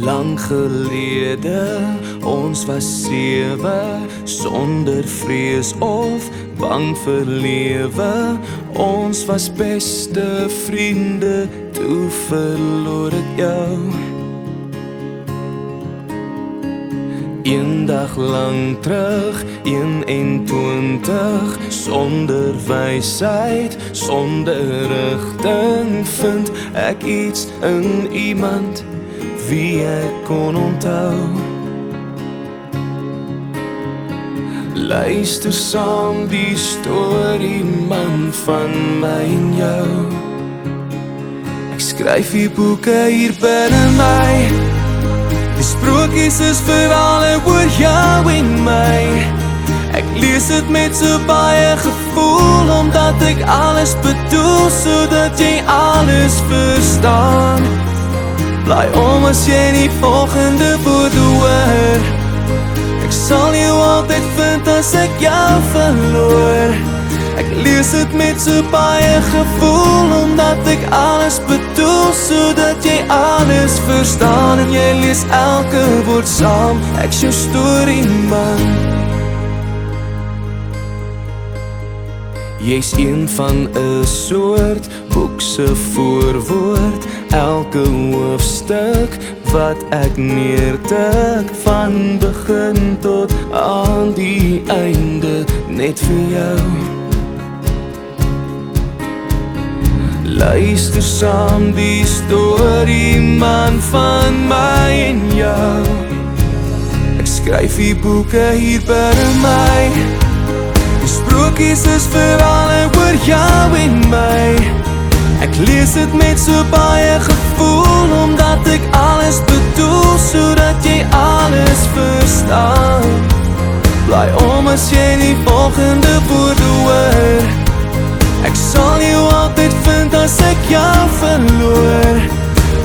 Lang gelede ons was sewe sonder vrees of bang vir lewe. Ons was beste vriende toe verloor ek jou. Eendag lang terug 21 sonder wysheid sonder rigting vind ek iets in iemand wie ek kon onthou Luister saam die storie man van my en jou Ek skryf hier boeke hier binne my Die sprokies is verhale oor jou en my Ek lees dit met so baie gevoel Omdat ek alles bedoel Sodat jy alles verstaan Bly om as jy die volgende woorde hoor. Ek sal jou altyd vind as ek jou verloor. Ek lees dit met so baie gevoel Omdat ek alles bedoel Sodat jy alles verstaan En jy lees elke woord saam. Ek jou story man. Jy's een van 'n soort boekse voorwoord elke hoofstuk wat ek neertik van begin tot aan die einde net vir jou. Luister saam die storie man van my en jou. Ek skryf die boeke hier by my. Sprokies is verhale oor jou en my. Ek lees dit met so baie gevoel Omdat ek alles bedoel Sodat jy alles verstaan. Bly om as jy die volgende woorde hoor. Ek sal jou altyd vind as ek jou verloor.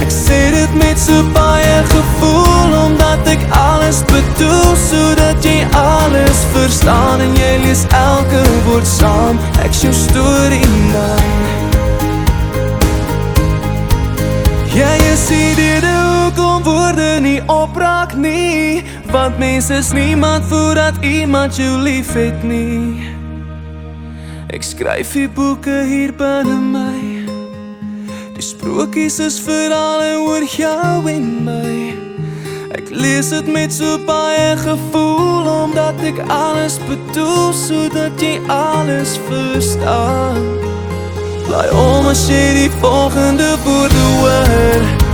Ek sê dit met so baie gevoel Omdat ek alles bedoel Sodat jy alles verstaan. En jy lees elke woord saam. Ek jou story man Jy dit ook om woorde nie opraak nie. Want mens is niemand voordat iemand jou lief het nie. Ek skryf die boeke hier binne my. Die sprokies is verhale oor jou en my. Ek lees dit met so baie gevoel Omdat ek alles bedoel Sodat jy alles verstaan. Bly om as jy die volgende woorde hoor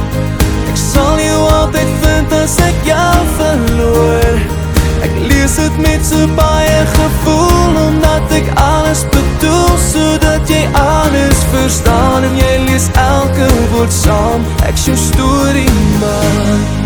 Dit met so baie gevoel Omdat ek alles bedoel Sodat jy alles verstaan En jy lees elke woord saam. Ek jou story man